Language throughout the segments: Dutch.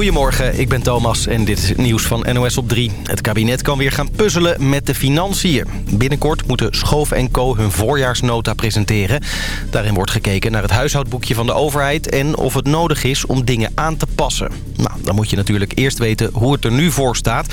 Goedemorgen, ik ben Thomas en dit is het nieuws van NOS op 3. Het kabinet kan weer gaan puzzelen met de financiën. Binnenkort moeten Schoof en Co. hun voorjaarsnota presenteren. Daarin wordt gekeken naar het huishoudboekje van de overheid... en of het nodig is om dingen aan te passen. Nou, dan moet je natuurlijk eerst weten hoe het er nu voor staat.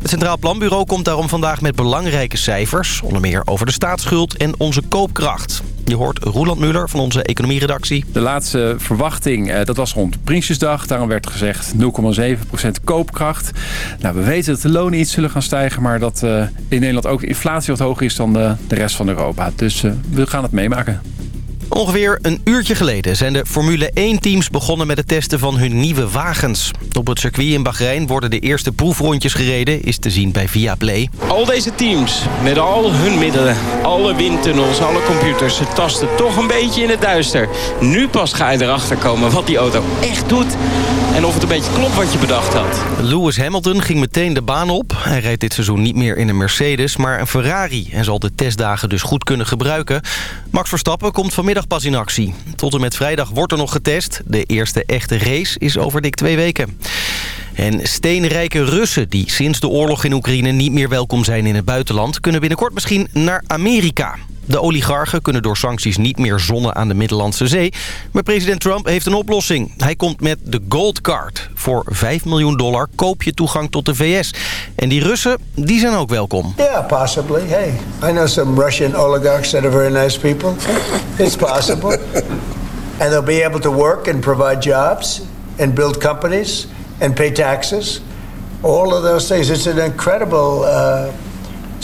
Het Centraal Planbureau komt daarom vandaag met belangrijke cijfers. Onder meer over de staatsschuld en onze koopkracht. Je hoort Roland Muller van onze economieredactie. De laatste verwachting, eh, dat was rond Prinsjesdag. Daarom werd gezegd 0,7% koopkracht. Nou, we weten dat de lonen iets zullen gaan stijgen... maar dat uh, in Nederland ook inflatie wat hoger is dan de, rest van Europa. Dus uh, we gaan het meemaken. Ongeveer een uurtje geleden zijn de Formule 1-teams begonnen met het testen van hun nieuwe wagens. Op het circuit in Bahrein worden de eerste proefrondjes gereden, is te zien bij Viaplay. Al deze teams, met al hun middelen, alle windtunnels, alle computers, ze tasten toch een beetje in het duister. Nu pas ga je erachter komen wat die auto echt doet en of het een beetje klopt wat je bedacht had. Lewis Hamilton ging meteen de baan op. Hij rijdt dit seizoen niet meer in een Mercedes, maar een Ferrari... en zal de testdagen dus goed kunnen gebruiken. Max Verstappen komt vanmiddag pas in actie. Tot en met vrijdag wordt er nog getest. De eerste echte race is over dik twee weken. En steenrijke Russen die sinds de oorlog in Oekraïne niet meer welkom zijn in het buitenland... kunnen binnenkort misschien naar Amerika. De oligarchen kunnen door sancties niet meer zonnen aan de Middellandse Zee. Maar president Trump heeft een oplossing. Hij komt met de Gold Card. Voor 5 miljoen dollar koop je toegang tot de VS. En die Russen, die zijn ook welkom. Yeah, possibly. Hey, I know some Russian oligarchs that are very nice people. It's possible. And they'll be able to work and provide jobs and build companies and pay taxes. All of those things. It's an incredible... Uh,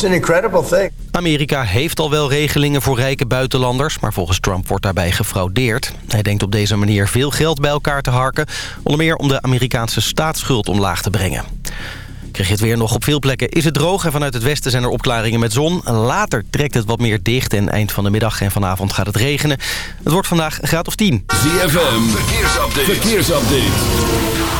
it's an incredible thing. Amerika heeft al wel regelingen voor rijke buitenlanders... maar volgens Trump wordt daarbij gefraudeerd. Hij denkt op deze manier veel geld bij elkaar te harken... onder meer om de Amerikaanse staatsschuld omlaag te brengen. Krijg je het weer nog op veel plekken is het droog... en vanuit het westen zijn er opklaringen met zon. Later trekt het wat meer dicht en eind van de middag en vanavond gaat het regenen. Het wordt vandaag een graad of 10. ZFM, verkeersupdate. verkeersupdate.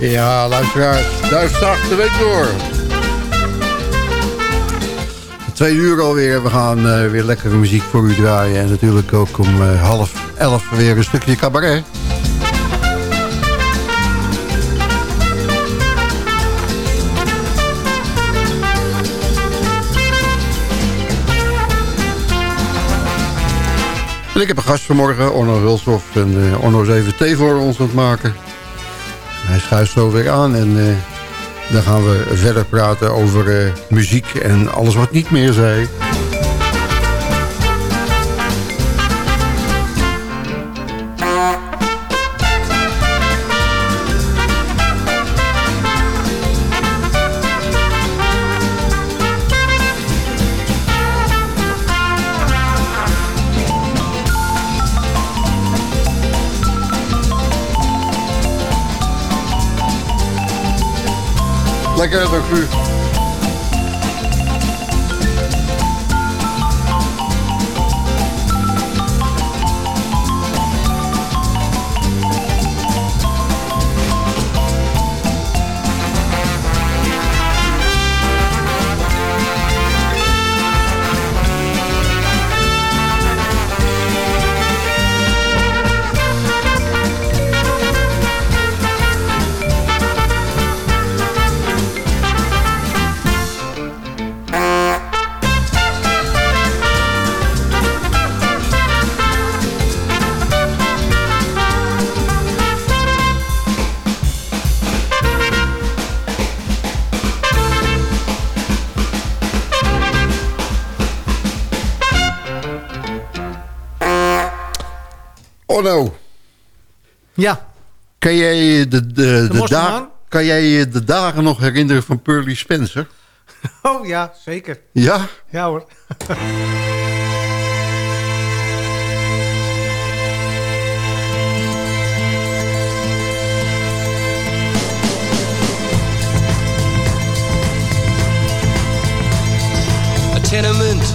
Ja, luisteraars, duif de week door. Twee uur alweer. We gaan uh, weer lekkere muziek voor u draaien. En natuurlijk ook om uh, half elf weer een stukje cabaret. En ik heb een gast vanmorgen, Orno Wilshoff. En uh, Orno is even thee voor ons aan het maken. Hij schuift zo weer aan en uh, dan gaan we verder praten over uh, muziek en alles wat niet meer zei. Lekker, dank u. Kan jij de, de, de, dagen, kan jij je de dagen nog herinneren van Pearly Spencer? Oh ja, zeker. Ja? Ja hoor. A tenement,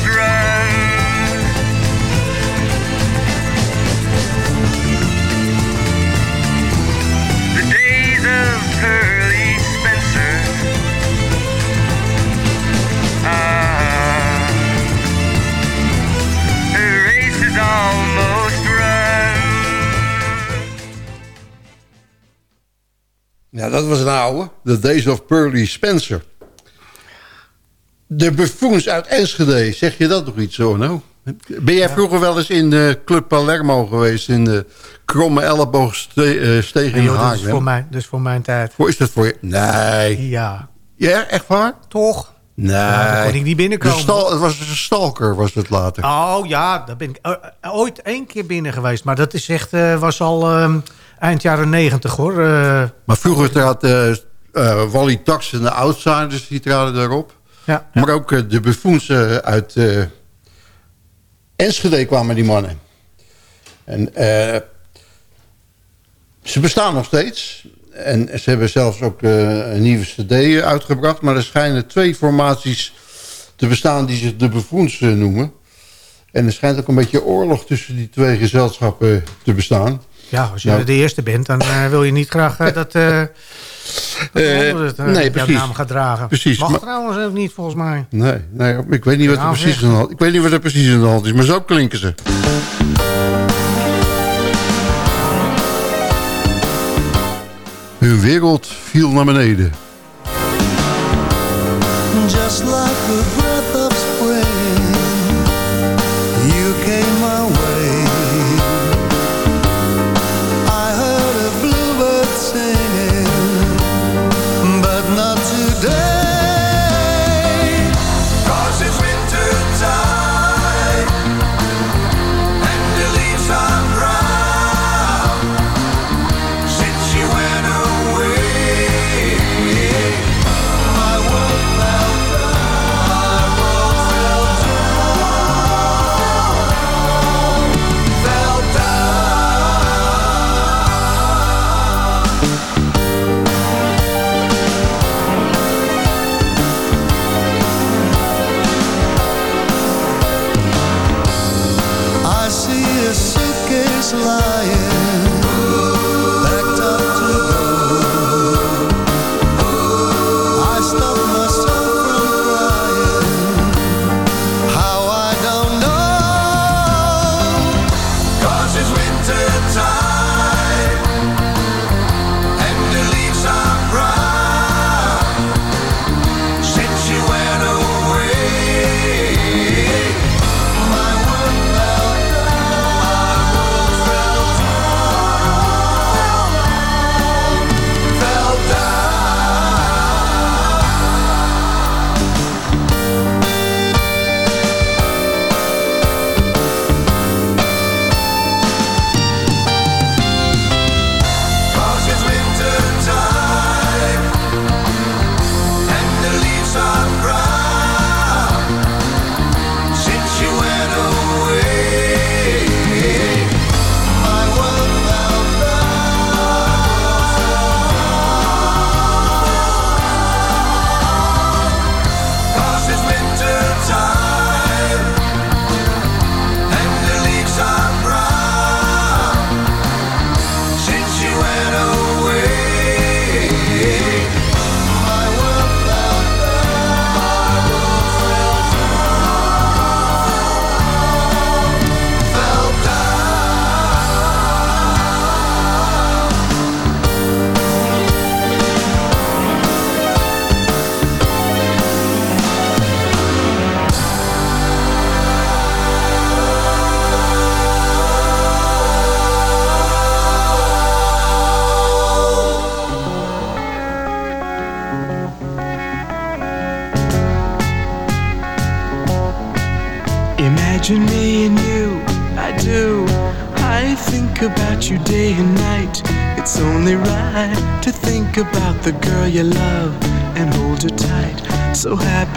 dat was een oude. The Days of Pearly Spencer. De buffoons uit Enschede, zeg je dat nog iets zo, nou? Ben jij vroeger wel eens in de Club Palermo geweest... in de kromme elleboogsteeg in joh, dat, is voor mijn, dat is voor mijn tijd. Voor, is dat voor je? Nee. Ja. Ja, echt waar? Toch? Nee. Ja, dan kon ik niet binnenkomen. De stal, het was een stalker, was het later. Oh ja, daar ben ik eh, eh, ooit één keer binnen geweest. Maar dat is echt, eh, was al ehm, eind jaren negentig hoor. Eh, Maar vroeger trad eh eh, Wally Tax en de Outsiders, die traden daarop. Ja, Maar ook de buffoons uit Enschede kwamen die mannen. En ze bestaan nog steeds. En ze hebben zelfs ook een nieuwe cd uitgebracht. Maar er schijnen twee formaties te bestaan die zich de buffoons noemen. En er schijnt ook een beetje oorlog tussen die twee gezelschappen te bestaan. Ja, als je Nou. de eerste bent, dan eh, wil je niet graag eh, dat, eh dat nee, precies. naam gaat dragen. Precies, Mag maar- trouwens ook niet, volgens mij. Nee, nee ik weet niet wat er precies aan de hand Ik weet niet wat er precies aan de hand is, maar zo klinken ze. Hun wereld viel naar beneden. Just like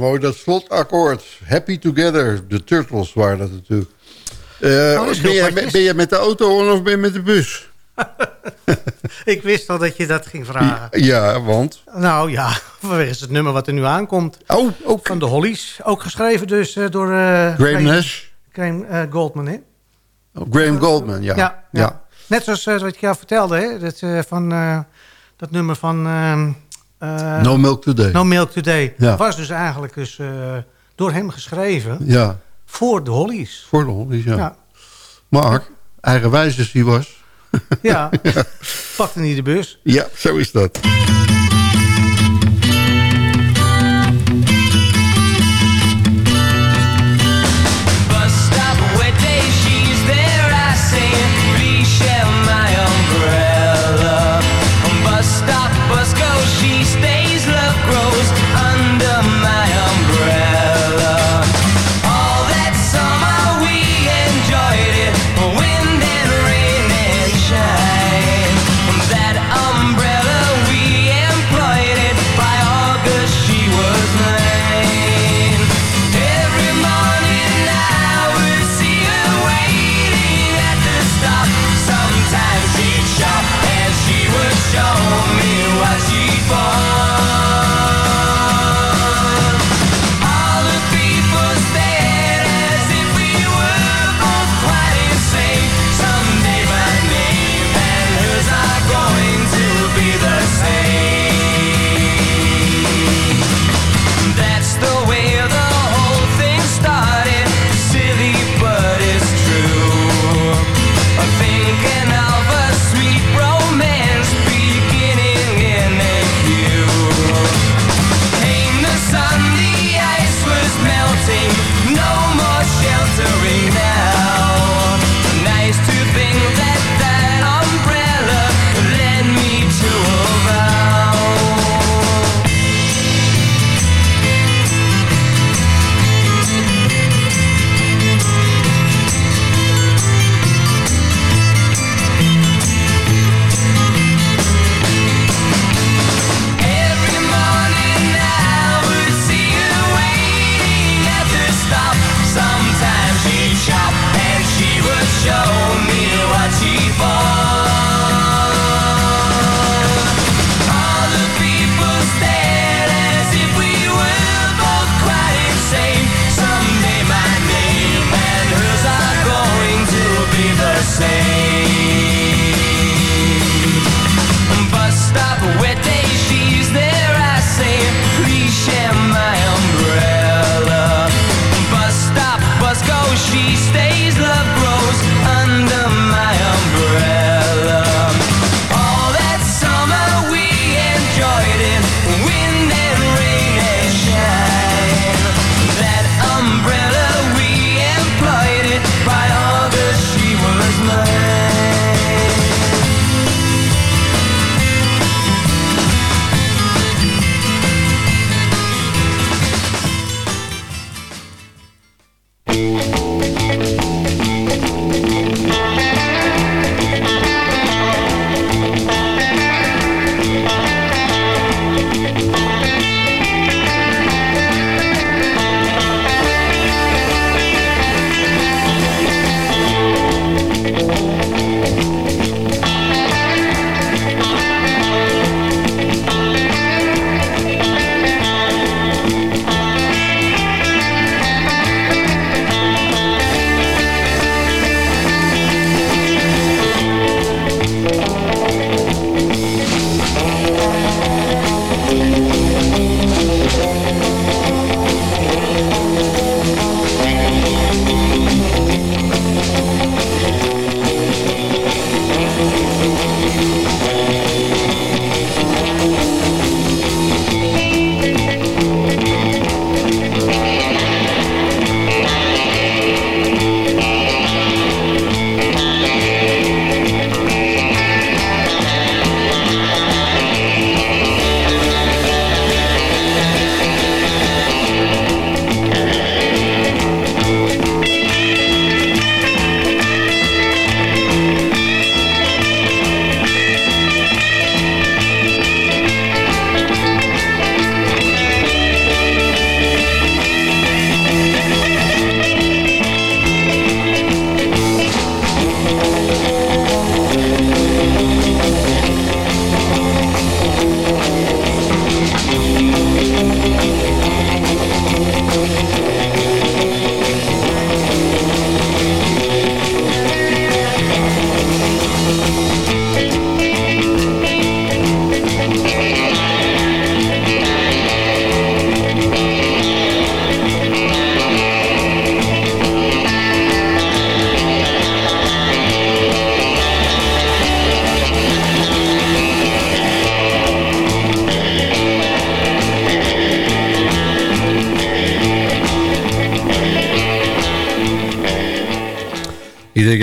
Mooi dat slotakkoord. Happy Together. De Turtles waren dat natuurlijk. Eh, is ben, je, ben met de auto of ben je met de bus? Ik wist al dat je dat ging vragen. Ja, want... Nou ja, vanwege het nummer wat er nu aankomt. Oh, ook. Van de Hollies. Ook geschreven dus eh, door... eh, Graham Nash? Graham Goldman, hè? Graham Goldman, ja. Ja, ja. Net zoals wat ik jou vertelde, hè? Dat, van, dat nummer van... eh, No Milk Today. No Milk Today. Ja. Was dus eigenlijk dus, eh, door hem geschreven. Ja, Voor de Hollies. voor de Hollies, ja. Ja. Maar, eigenwijs als hij was. Ja, pakte niet de bus. Ja, zo is dat.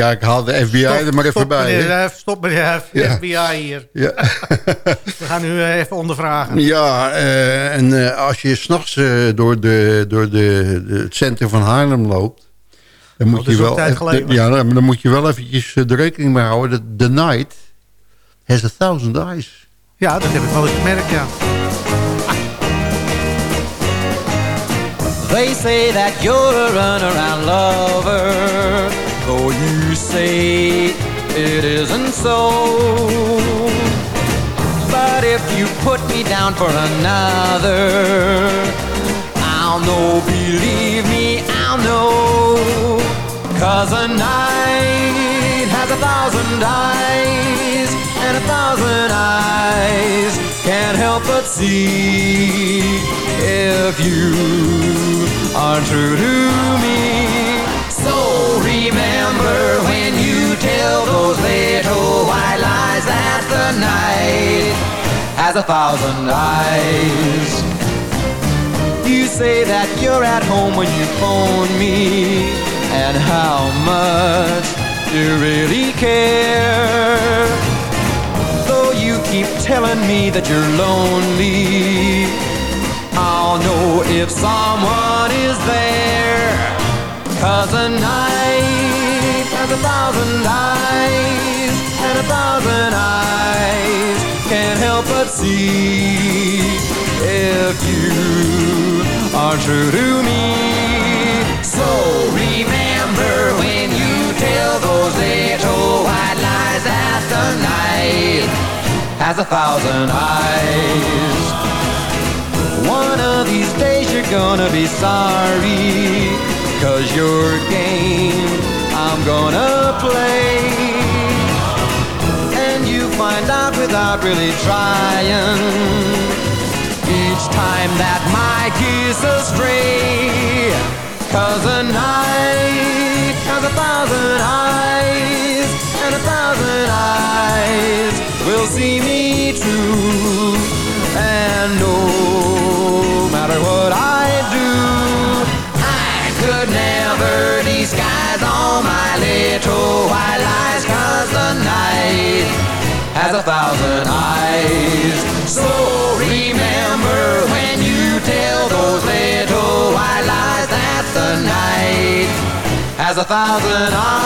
Ja, ik haal de FBI er maar even stop, bij. meneer, stop meneer Ja. FBI hier. Ja. We gaan u eh, even ondervragen. Ja, eh, en eh, als je s'nachts eh door, de, door de, de, het centrum van Haarlem loopt... Dan moet, Oh, je wel, even- ja, dan dan moet je wel eventjes de rekening mee houden... dat the night has a thousand eyes. Ja, dat heb ik wel eens gemerkt, ja. They say that you're a runaround lover, though you say it isn't so. But if you put me down for another, I'll know, believe me, I'll know. Cause a night has a thousand eyes, and a thousand eyes can't help but see if you are true to me. So remember when tell those little white lies that the night has a thousand eyes. You say that you're at home when you phone me, and how much do you really care. Though you keep telling me that you're lonely, I'll know if someone is there. Cause a night has a thousand eyes, thousand eyes can't help but see if you are true to me. So remember when you tell those little white lies that the night has a thousand eyes. One of these days you're gonna be sorry, cause your game I'm gonna play. Find out without really trying each time that my geese astray. Cause a night has a thousand eyes, and a thousand eyes will see me true. And no matter what I do, I could never disguise all my little white lies. Cause the night has a thousand eyes. So remember when you tell those little white lies that the night has a thousand eyes.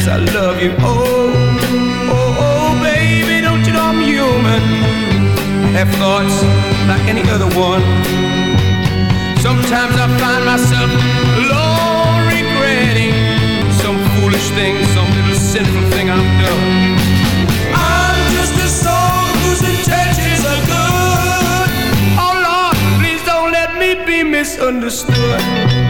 cause I love you. Oh, oh, oh, baby, don't you know I'm human? Have thoughts like any other one. Sometimes I find myself alone regretting some foolish thing, some little sinful thing I've done. I'm just a soul whose intentions are good. Oh Lord, please don't let me be misunderstood.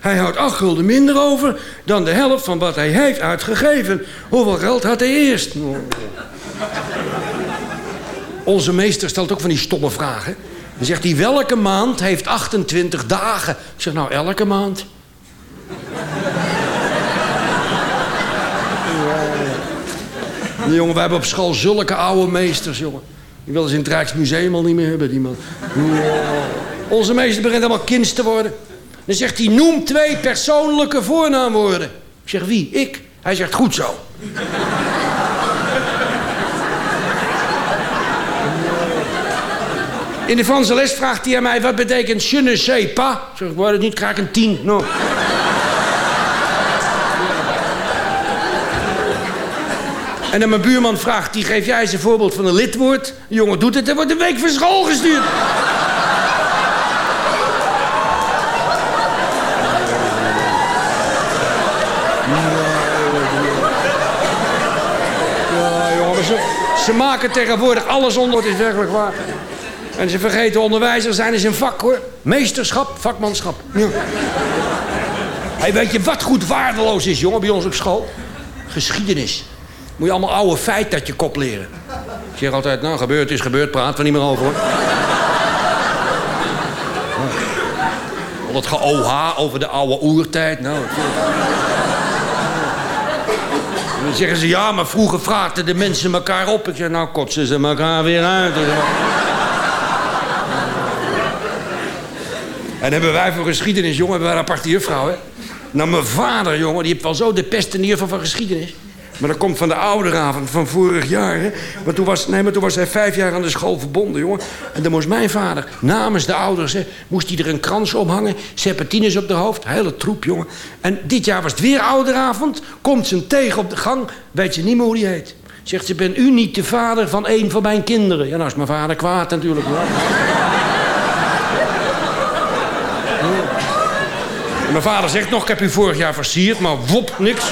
Hij houdt 8 gulden minder over dan de helft van wat hij heeft uitgegeven. Hoeveel geld had hij eerst? Onze meester stelt ook van die stomme vragen. Dan zegt hij, welke maand heeft 28 dagen? Ik zeg, nou, elke maand. Jongen, wij hebben op school zulke oude meesters, jongen. Die willen ze in het Rijksmuseum al niet meer hebben, die man. Onze meester begint helemaal kinds te worden. Dan zegt hij, noem twee persoonlijke voornaamwoorden. Ik zeg, wie? Ik? Hij zegt, goed zo. In de Franse les vraagt hij aan mij, wat betekent je ne sais pas? Ik zeg, ik word het niet, krijg ik een tien. No. En dan mijn buurman vraagt, die geef jij eens een voorbeeld van een lidwoord. Jongen doet het, er wordt een week van school gestuurd. Ze, maken tegenwoordig alles onder, het is werkelijk waar. En ze vergeten onderwijzer zijn is een vak, hoor. Meesterschap, vakmanschap. Ja. Hey, weet je wat goed waardeloos is, jongen, bij ons op school? Geschiedenis. Moet je allemaal oude feiten uit je kop leren. Ik zeg altijd, nou, gebeurd is gebeurd, praat er niet meer over, hoor. Al dat ge-OH over de oude oertijd, nou... Dan zeggen ze, ja, maar vroeger vraagden de mensen elkaar op. Ik zeg, nou kotsen ze elkaar weer uit. En hebben wij voor geschiedenis, jongen, hebben wij een aparte juffrouw, hè? Nou, mijn vader, jongen, die heeft wel zo de pest in van geschiedenis. Maar dat komt van de ouderavond van vorig jaar, hè? Maar toen was, nee, maar toen was hij vijf jaar aan de school verbonden, jongen. En dan moest mijn vader, namens de ouders, hè, moest hij er een krans omhangen. Serpentines op de hoofd, hele troep, jongen. En dit jaar was het weer ouderavond. Komt ze tegen op de gang, weet ze niet meer hoe die heet. Zegt ze, ben u niet de vader van een van mijn kinderen? Ja, nou is mijn vader kwaad natuurlijk, mijn vader zegt nog, ik heb u vorig jaar versierd, maar wop, niks.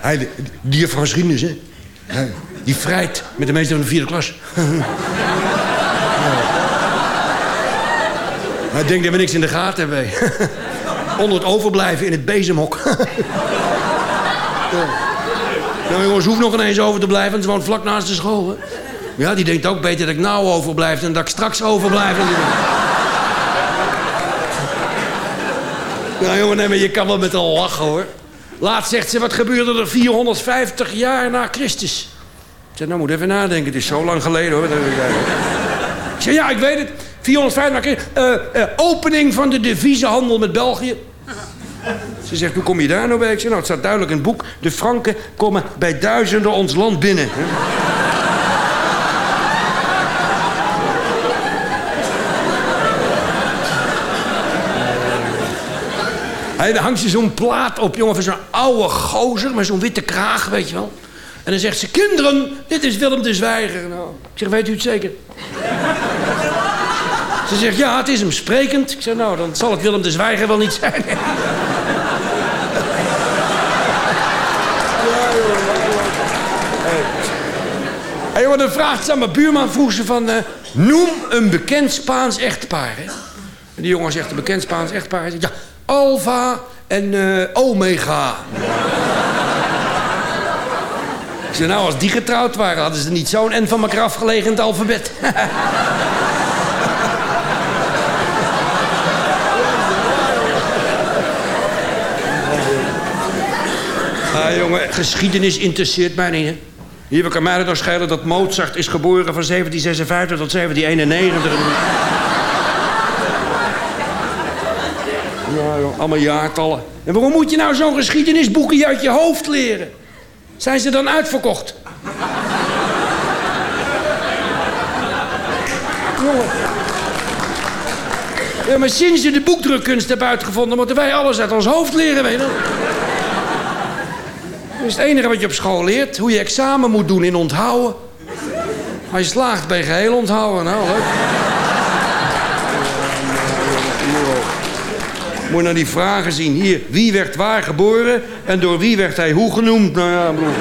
Hij, die juf van geschiedenis, hè? Die vrijt met de meester van de vierde klas. Hij denkt dat we niks in de gaten hebben. Onder het overblijven in het bezemhok. Nou jongens, hoeft nog ineens over te blijven, want ze woont vlak naast de school. Hè? Ja, die denkt ook beter dat ik nou overblijf dan dat ik straks overblijf. Nou jongen, nee, maar je kan wel met een lachen hoor. Laatst zegt ze, wat gebeurde er 450 jaar na Christus? Ik zeg, nou moet even nadenken, het is zo lang geleden hoor. Ik zeg, ja, ik weet het. 450 na Christus. Eh, eh, opening van de deviezenhandel met België. Ze zegt, hoe kom je daar nou bij? Ik zeg, nou, het staat duidelijk in het boek. De Franken komen bij duizenden ons land binnen. hè. Hey, daar hangt ze zo'n plaat op, jongen, van zo'n oude gozer met zo'n witte kraag, weet je wel. En dan zegt ze, kinderen, dit is Willem de Zwijger. Nou, ik zeg, weet u het zeker? Ze zegt, ja, het is hem sprekend. Ik zeg, nou, dan zal het Willem de Zwijger wel niet zijn. Hé, jongen, dan vraagt ze aan mijn buurman, vroeg ze van... eh, noem een bekend Spaans echtpaar, hè? En die jongen zegt, een bekend Spaans echtpaar. Hij zegt, ja, Alfa en eh, Omega. Ik nou, als die getrouwd waren... hadden ze niet zo'n en van elkaar afgelegen in het alfabet. Ah, jongen, geschiedenis interesseert mij niet, hè. Hier kan mij het nog schelen dat Mozart is geboren van 1756 tot 1791. Joh, allemaal jaartallen. En waarom moet je nou zo'n geschiedenisboekje uit je hoofd leren? Zijn ze dan uitverkocht? Ja, maar sinds je de boekdrukkunst hebt uitgevonden... moeten wij alles uit ons hoofd leren, weet je. Dat is het enige wat je op school leert. Hoe je examen moet doen in onthouden. Maar je slaagt bij geheel onthouden. Nou, leuk. Moet je die vragen zien. Hier, wie werd waar geboren en door wie werd hij hoe genoemd? Nou ja, broer.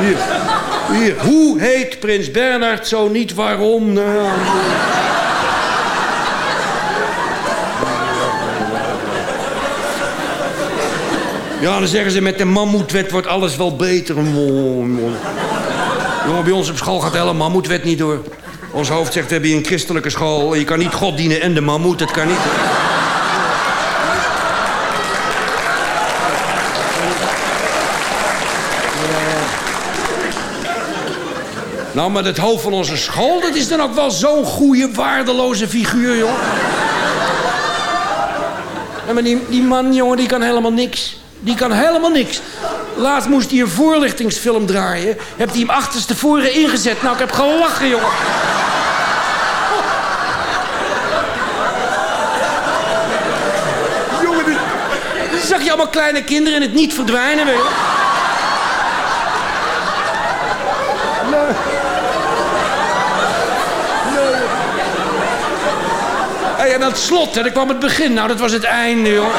Hier, hier. Hoe heet prins Bernhard zo niet waarom? Nou ja. Ja, dan zeggen ze met de mammoetwet wordt alles wel beter. Jongen, bij ons op school gaat de hele mammoetwet niet door. Ons hoofd zegt, hebben hier een christelijke school. Je kan niet God dienen en de mammoet, dat kan niet. Nou, maar het hoofd van onze school, dat is dan ook wel zo'n goede, waardeloze figuur, joh. Maar die, die man, jongen, die kan helemaal niks. Die kan helemaal niks. Laatst moest hij een voorlichtingsfilm draaien. Heb hij hem achterstevoren ingezet. Nou, ik heb gelachen, jongen. Jongen, dit- zag je allemaal kleine kinderen en het niet verdwijnen, weet je. Nee. Nee. Hey, en aan het slot, hè, kwam het begin. Nou, dat was het einde, jongen.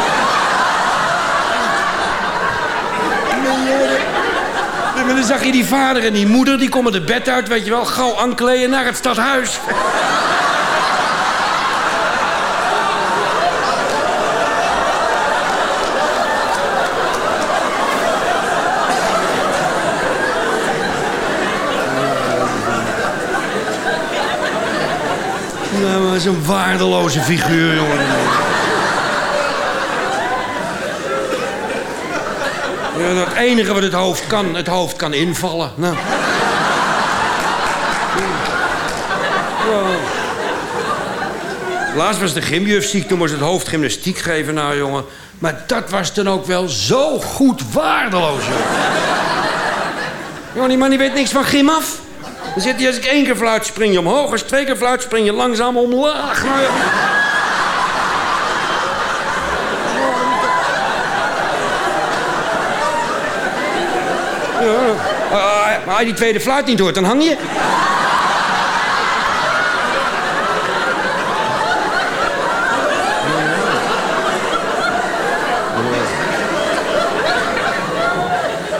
Maar dan zag je die vader en die moeder, die komen de bed uit, weet je wel, gauw aankleden naar het stadhuis. Nou, maar zo'n waardeloze figuur, jongen. Het enige wat het hoofd kan, het hoofd kan invallen. Nou. Laatst was de gymjuf ziek, toen moest het hoofd gymnastiek geven. Nou, jongen. Maar dat was dan ook wel zo goed waardeloos, jongen. Die man die weet niks van gym af. Dan zit hij als ik één keer fluit, spring je omhoog. Als twee keer fluit, spring je langzaam omlaag. Nou, ja. Ja. Ah, maar als die tweede fluit niet hoort, dan hang je.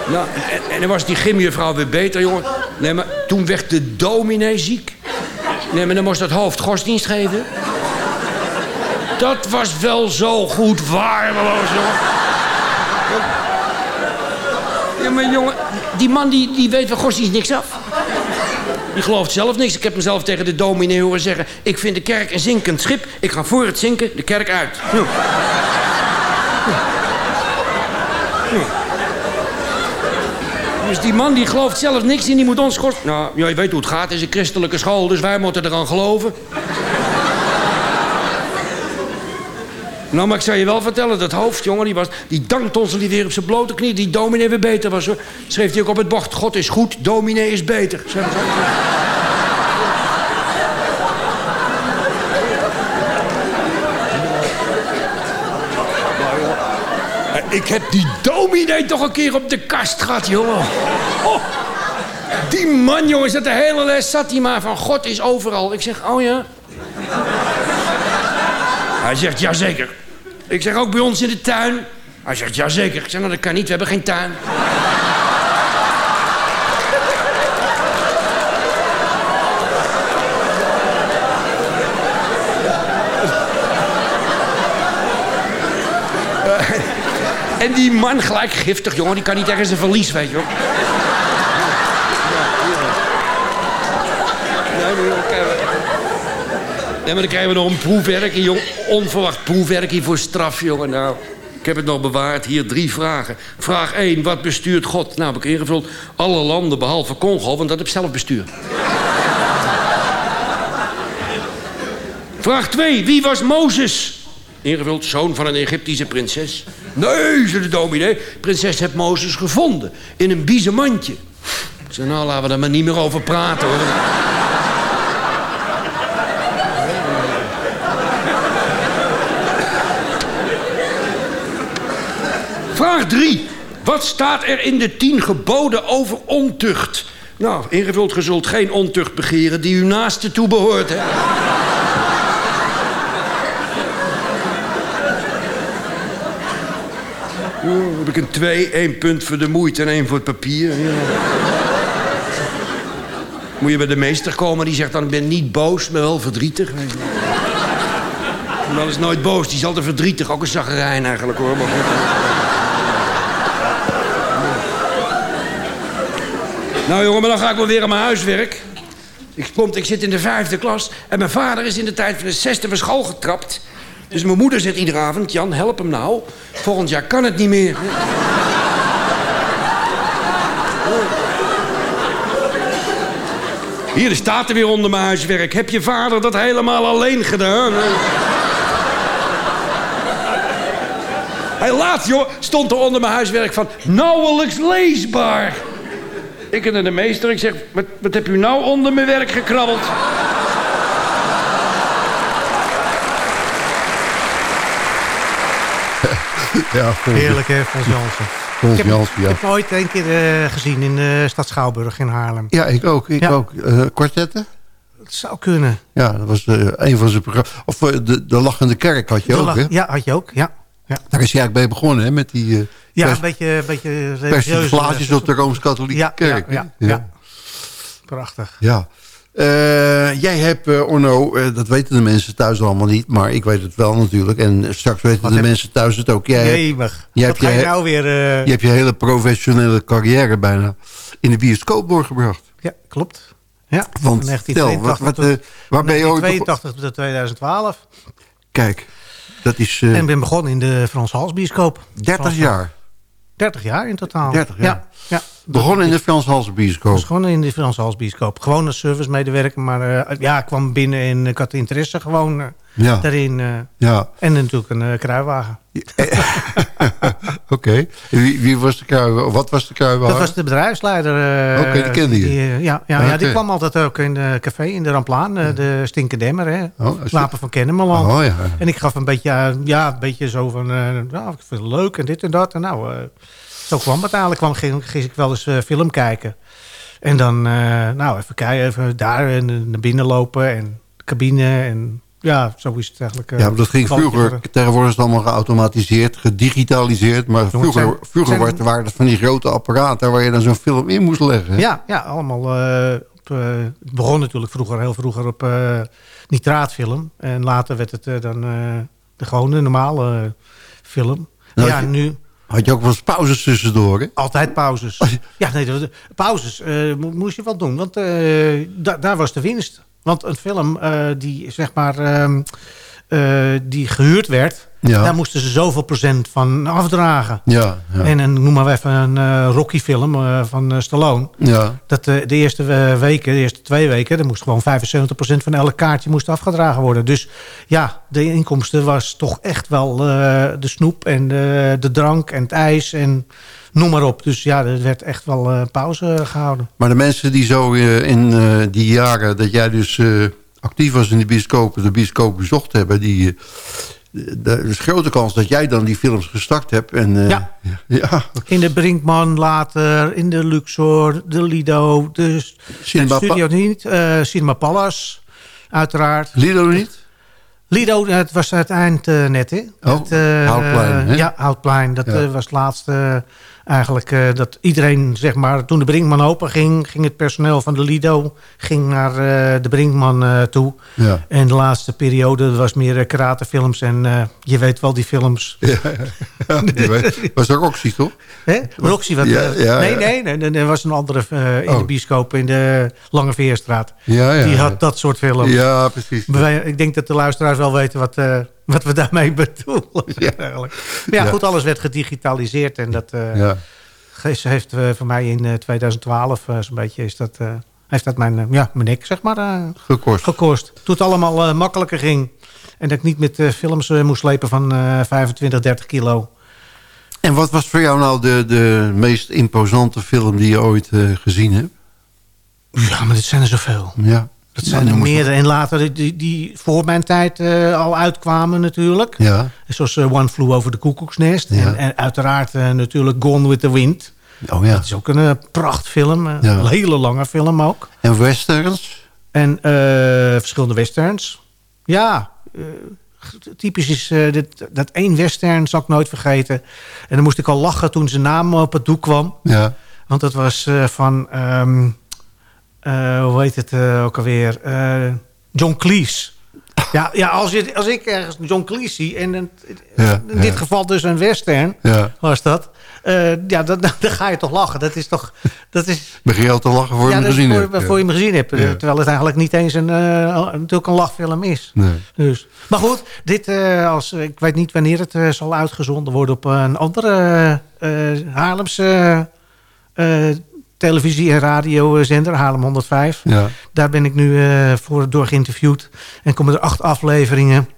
Nou, en, dan was die gymjuffrouw weer beter, jongen. Nee, maar toen werd de dominee ziek. Nee, maar dan moest dat hoofd godsdienst geven. Dat was wel zo goed waardeloos, jongen. Ja, maar jongen, die man die, die weet van godsdienst niks af. Die gelooft zelf niks. Ik heb mezelf tegen de dominee horen zeggen... ik vind de kerk een zinkend schip. Ik ga voor het zinken de kerk uit. Ja. Dus die man die gelooft zelf niks in, die moet ons. Nou, ja, je weet hoe het gaat. Het is een christelijke school, dus wij moeten eraan geloven. Nou, maar ik zou je wel vertellen, dat hoofd, jongen, die, was, die dankt ons die weer op zijn blote knie. Die dominee weer beter was, hoor. Schreef hij ook op het bord, God is goed, dominee is beter. Eh, Ik heb die dominee toch een keer op de kast gehad, jongen. Oh, die man, jongen, zat de hele les zat hij maar van God is overal. Ik zeg, oh ja. Hij zegt, jazeker. Ik zeg, ook bij ons in de tuin. Hij zegt, jazeker. Ik zeg, nou dat kan niet, we hebben geen tuin. En die man gelijk giftig, jongen. Die kan niet tegen zijn verlies, weet je wel. Nee, maar dan krijgen we... Nee, maar dan krijgen we nog een proefwerk, jong. Onverwacht proefwerk hier voor straf, jongen. Nou, ik heb het nog bewaard. Hier drie vragen. Vraag 1. Wat bestuurt God? Nou, heb ik ingevuld. Alle landen behalve Congo, want dat heb zelfbestuur. Vraag 2. Wie was Mozes? Ingevuld, zoon van een Egyptische prinses. Nee, zei de dominee. Prinses heeft Mozes gevonden. In een biezenmandje. Ik zei, nou, laten we er maar niet meer over praten, hoor. Vraag 3. Wat staat er in de tien geboden over ontucht? Nou, ingevuld, ge zult geen ontucht begeren die uw naaste toebehoort, hè? Ja, dan heb ik een 2, één punt voor de moeite en één voor het papier. Ja. Moet je bij de meester komen, die zegt dan... ik ben niet boos, maar wel verdrietig. man is nooit boos, die is altijd verdrietig. Ook een zaggerijn eigenlijk, hoor. Maar goed. Nou jongen, maar dan ga ik wel weer aan mijn huiswerk. Ik, komt, ik zit in de vijfde klas en mijn vader is in de tijd van de zesde van school getrapt. Dus mijn moeder zegt iedere avond, Jan, help hem nou. Volgend jaar kan het niet meer. Hier staat er weer onder mijn huiswerk. Heb je vader dat helemaal alleen gedaan? Hij laat, joh, stond er onder mijn huiswerk van... nauwelijks leesbaar. Ik en de meester, ik zeg... Wat, wat heb u nou onder mijn werk gekrabbeld? Ja, Heerlijk, hè, Fons Jansen. Fons ik heb, Jansen, ja. ik heb hem ooit een keer eh, gezien in de stad Schouwburg in Haarlem. Ja, ik ook. Ik Ja. ook. Eh, kwartetten? Dat zou kunnen. Ja, dat was eh, een van zijn programma's. Of eh, de, de Lachende Kerk had je De ook, hè? Ja, had je ook. Ja, ja. Daar is hij eigenlijk mee begonnen, hè? Met die eh ja een beetje, een beetje religieuze- persiflages op de Rooms-Katholieke Ja, Kerk. ja, ja. Prachtig. Ja. Eh, jij hebt, eh, Orno, eh, dat weten de mensen thuis allemaal niet... maar ik weet het wel natuurlijk. En straks weten Wat de heb- mensen thuis het ook. Jij, Jemig. jij hebt ga je je, nou weer... eh, je hebt je hele professionele carrière bijna in de bioscoop doorgebracht. Ja, klopt. Ja, Want van stel, wat, 1982 wat, tot- eh, waar ben je ooit... bego- 1982 tot 2012. Kijk, dat is eh, En ben begonnen in de Frans Halsbioscoop. 30 Frans- jaar. 30 jaar in totaal. 30 jaar. Ja, ja. Begonnen in de Frans Halse Ik bioscoop. gewoon in de Frans Halsbioscoop. Gewoon als servicemedewerker. Maar eh, ja, ik kwam binnen en ik had interesse gewoon eh, Ja. daarin. eh. Ja, En natuurlijk een kruiwagen. oké. Wie, wie was de kruiwagen? Wat was de kruiwagen? Dat was de bedrijfsleider. Oké, die kende je. eh, ja, ja, ja, die kwam altijd ook in de café in de Ramplaan. de Stinkendemmer, hè. Oh, Wapen van Kennemerland. Oh, ja. En ik gaf een beetje, ja, een beetje zo van... nou, ik vind het leuk en dit en dat. En nou, zo kwam het eigenlijk. Kwam, ging, ging ik wel eens eh, film kijken. En dan, eh, nou, even kijken, even daar en, eh, naar binnen lopen. En cabine en... ja, zo is het eigenlijk. Ja, maar dat ging vroeger. Tegenwoordig is het allemaal geautomatiseerd, gedigitaliseerd. Maar vroeger, zijn- vroeger zijn- waren- het van die grote apparaten waar je dan zo'n film in moest leggen. Ja, ja allemaal. op, het begon natuurlijk vroeger, heel vroeger op nitraatfilm. En later werd het dan de gewone normale film. Nou, ja, je- nu Had je ook wel eens pauzes tussendoor, hè? altijd pauzes. ja, nee, pauzes eh, mo- moest je wel doen, want eh, da- daar was de winst. Want een film eh, die zeg maar ehm, eh, die gehuurd werd, Ja. daar moesten ze zoveel procent van afdragen. Ja, ja. En een, noem maar even een eh, Rocky film eh, van eh, Stallone. Ja. Dat eh, de eerste eh, weken, de eerste twee weken, er moest gewoon 75% van elk kaartje moest afgedragen worden. Dus ja, de inkomsten was toch echt wel eh, de snoep en de, de drank en het ijs en noem maar op. Dus ja, er werd echt wel eh, pauze gehouden. Maar de mensen die zo eh, in eh, die jaren dat jij dus eh, actief was in de bioscopen, de bioscoop bezocht hebben, die, eh, er is grote kans dat jij dan die films gestart hebt. En, eh, Ja. ja. In de Brinkman later, in de Luxor, de Lido, de Cinema studio niet, eh, Cinema Palace, uiteraard. Lido niet? Lido, het was het eind eh, net, hè? Oh, Het, eh, Houtplein, hè? Ja, Houtplein. Dat Ja. eh, was het laatste eh, eigenlijk eh, dat iedereen, zeg maar... Toen de Brinkman open ging, ging het personeel van de Lido... ging naar eh, de Brinkman eh, toe. Ja. En de laatste periode was meer karatefilms. En je weet wel, die films... Ja, ja, die weet- was ook Roxy, toch? Hè? Roxy, wat, Ja, ja, nee, nee, nee, nee, er was een andere in Oh. de bioscoop in de Lange Veerstraat. Ja, ja, Die had dat soort films. Ja, precies. Ik denk dat de luisteraars wel weten wat, wat we daarmee bedoelen. Eigenlijk. Maar ja, Ja. goed, alles werd gedigitaliseerd. En dat eh, Ja. heeft eh, voor mij in eh, 2012 eh, zo'n beetje... Is dat, heeft dat mijn, ja, mijn nek, zeg maar, Gekost. gekost. Toen het allemaal makkelijker ging. En dat ik niet met films moest slepen van eh 25, 30 kilo. En wat was voor jou nou de, de meest imposante film die je ooit gezien hebt? Ja, maar dit zijn er zoveel. Ja. Dat zijn er meerdere. En later die- die, voor mijn tijd eh, al uitkwamen natuurlijk. Ja. Zoals eh, One Flew Over the Koekoeksnest. Ja. En, en uiteraard eh, natuurlijk Gone with the Wind. Oh ja. Dat is ook een prachtfilm. Ja. Een hele lange film ook. En westerns? En verschillende westerns. Ja, typisch is dit, dat één western zal ik nooit vergeten. En dan moest ik al lachen toen zijn naam op het doek kwam. Ja. Want dat was van, ehm, eh, hoe heet het eh, ook alweer? Eh, John Cleese. Ja, ja als, je, als ik ergens John Cleese zie, en in, Ja, in dit ja. geval dus een western Ja. was dat. eh, ja, dan, dan ga je toch lachen. Dat is toch... Dat is, Begin je al te lachen voor je hem gezien voor, hebt? voor je hem gezien hebt. eh, Ja. Terwijl het eigenlijk niet eens een, eh, natuurlijk een lachfilm is. Nee. Dus. Maar goed, dit, eh, als, ik weet niet wanneer het eh, zal uitgezonden worden op een andere eh Haarlemse eh, televisie- en radiozender, Haarlem 105. Ja. Daar ben ik nu eh, voor door geïnterviewd. En komen er acht afleveringen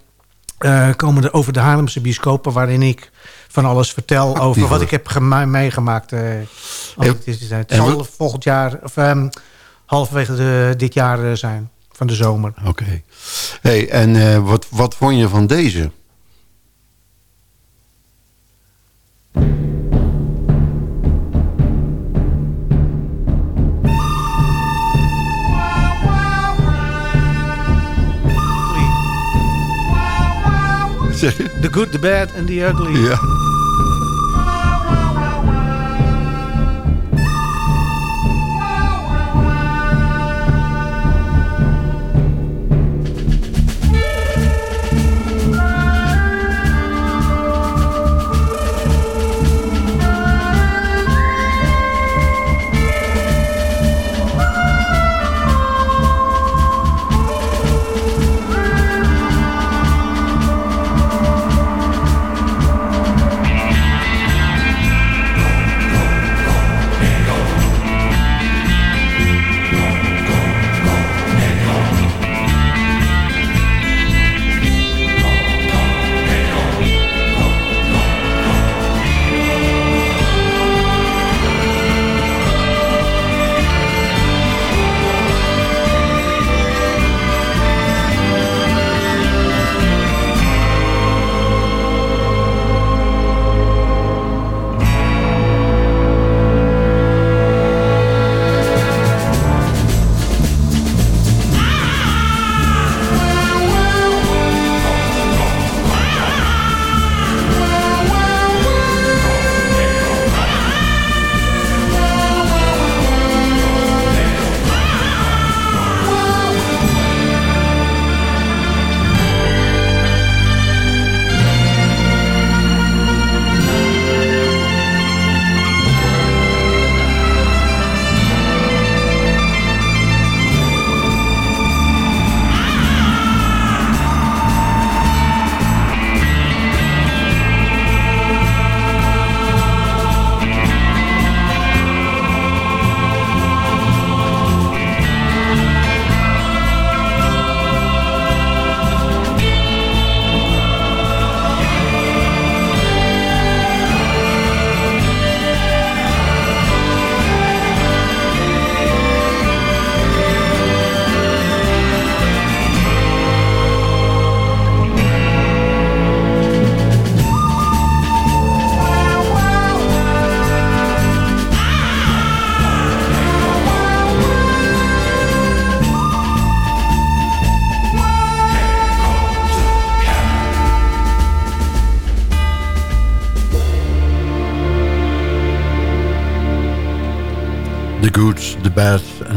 eh, komen er over de Haarlemse bioscopen... waarin ik van alles vertel over wat ik heb gema- meegemaakt. eh, Het zal volgend jaar, of ehm, halverwege de, dit jaar zijn, van de zomer. Oké. Hey, en wat, wat vond je van deze? Zeg je? The Good, The Bad and The Ugly. Ja.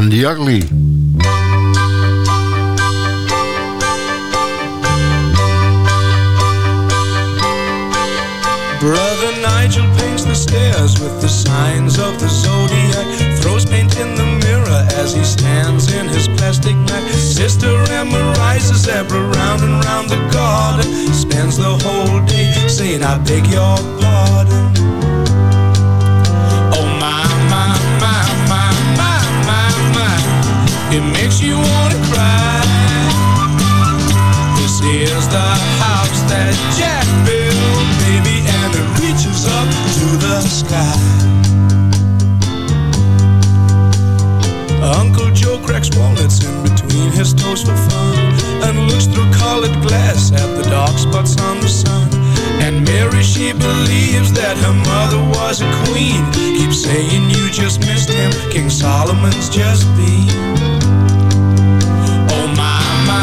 And the ugly. Brother Nigel paints the stairs with the signs of the zodiac. Throws paint in the mirror as he stands in his plastic bag. Sister Emma rises ever round and round the garden. Spends the whole day saying, I beg your pardon. It makes you wanna cry. This is the house that Jack built, baby, and it reaches up to the sky. Uncle Joe cracks walnuts in between his toes for fun and looks through colored glass at the dark spots on the sun. And Mary, she believes that her mother was a queen. Keeps saying you just missed him, King Solomon's just been.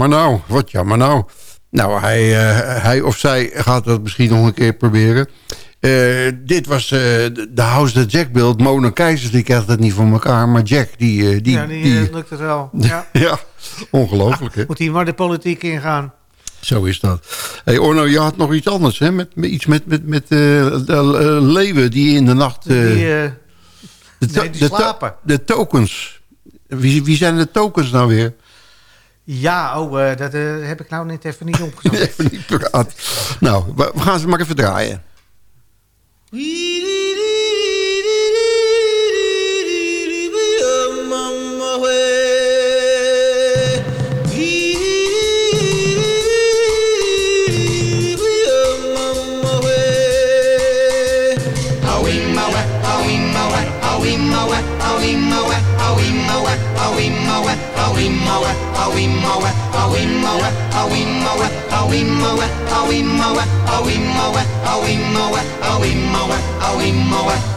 jammer nou. Wat jammer nou. Nou, hij, eh, hij of zij gaat dat misschien nog een keer proberen. Eh, dit was eh, de de House that Jack built. Mona Keizers, die krijgt het niet voor elkaar. Maar Jack, die... die, ja, die, eh, lukt het wel. Ja. ja, ongelooflijk hè. Moet hij maar de politiek ingaan. Zo is dat. Hey Orno, je had nog iets anders hè? Met, met iets met, met, met de leeuwen die in de nacht... Die, de, nee, die de slapen. de tokens. Wie, wie zijn de tokens nou weer? Ja, oh, eh, dat eh, heb ik nou net even niet opgezocht. Even niet praat. Nou, we we gaan ze maar even draaien. In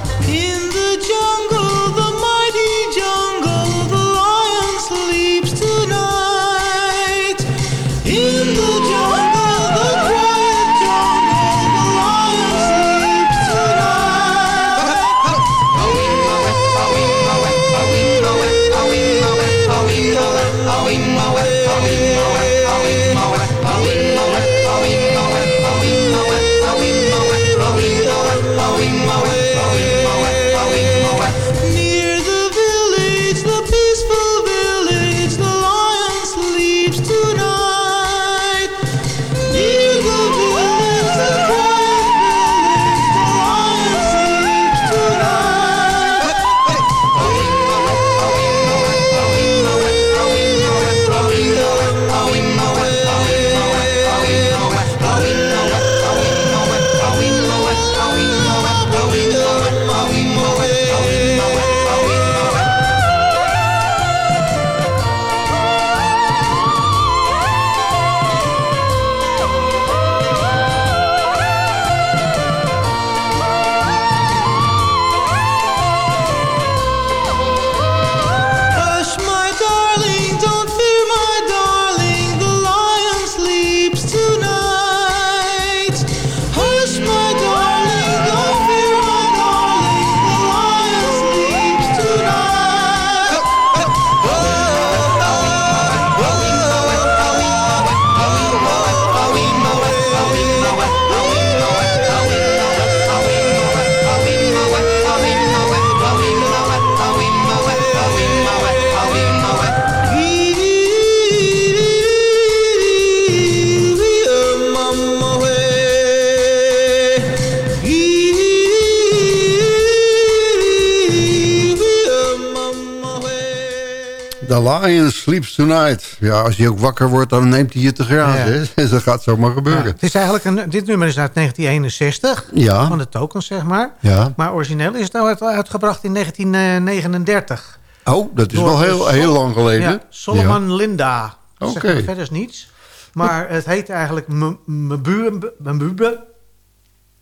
Lion Sleeps Tonight. Ja, als hij ook wakker wordt, dan neemt hij je te grazen. Ja. Dus dat gaat zomaar gebeuren. Het is eigenlijk een, dit nummer is uit 1961. Ja. Van de tokens, zeg maar. Ja. Maar origineel is het nou uit- uitgebracht in 1939. Oh, dat is wel heel, Sol- heel lang geleden. Ja, Solomon Linda. Oké. verder niets. Maar het heet eigenlijk M- Mbube.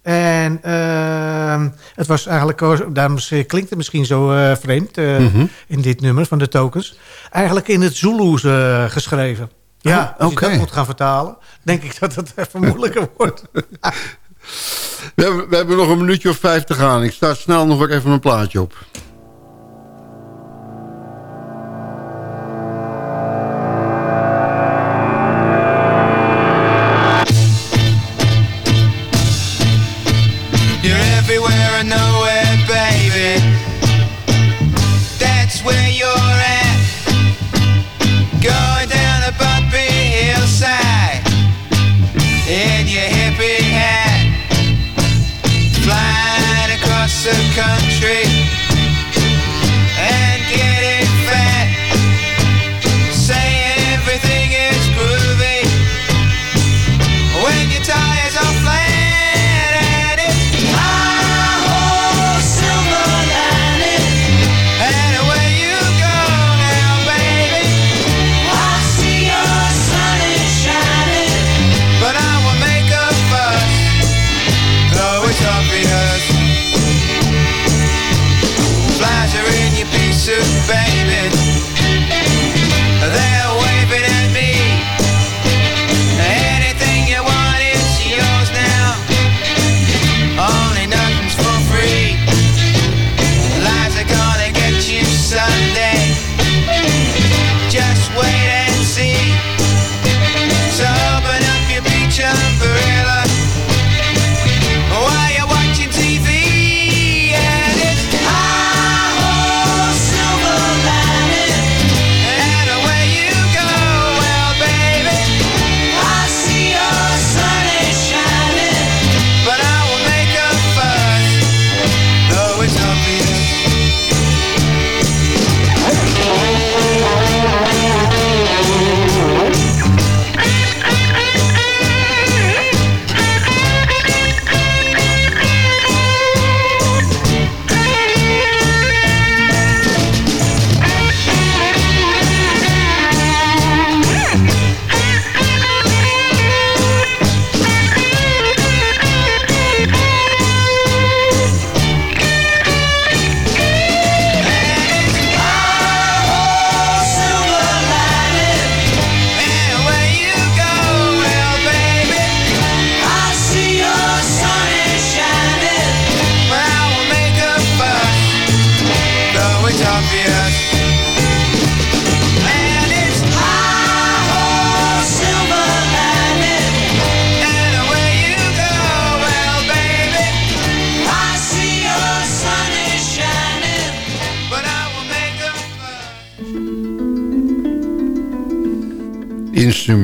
En ehm, het was eigenlijk, daarom klinkt het misschien zo eh, vreemd eh, Mhm. in dit nummer van de tokens. Eigenlijk in het Zulu's eh, geschreven. Ja, Oh, als oké. je dat moet gaan vertalen, denk ik dat het even moeilijker wordt. We, hebben, we hebben nog een minuutje of vijf te gaan. Ik start snel nog even een plaatje op.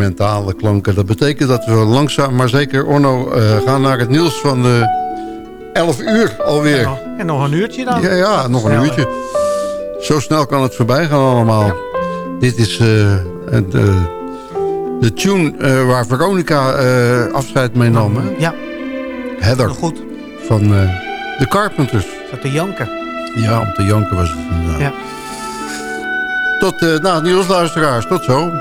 Instrumentale klanken. Dat betekent dat we langzaam maar zeker, Orno, eh, gaan naar het nieuws van de 11 uur alweer. En nog een uurtje dan? Ja, ja, nog een uurtje. Zo snel kan het voorbij gaan allemaal. Dit is eh, het, eh, de tune eh, waar Veronica eh, afscheid mee nam. Hè? Ja. Heather. Goed. Van eh de Carpenters. Zat te janken. Ja, om te janken was het inderdaad. Ja. Tot, eh nou, nieuws luisteraars. Tot zo.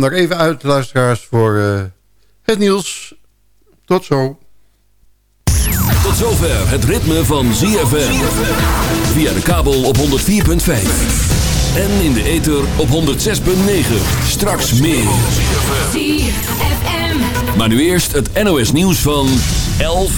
Gaan er even uit, luisteraars, voor eh, het nieuws. Tot zo. Tot zover het ritme van ZFM. Via de kabel op 104.5. En in de ether op 106.9. Straks meer. Maar nu eerst het NOS nieuws van 11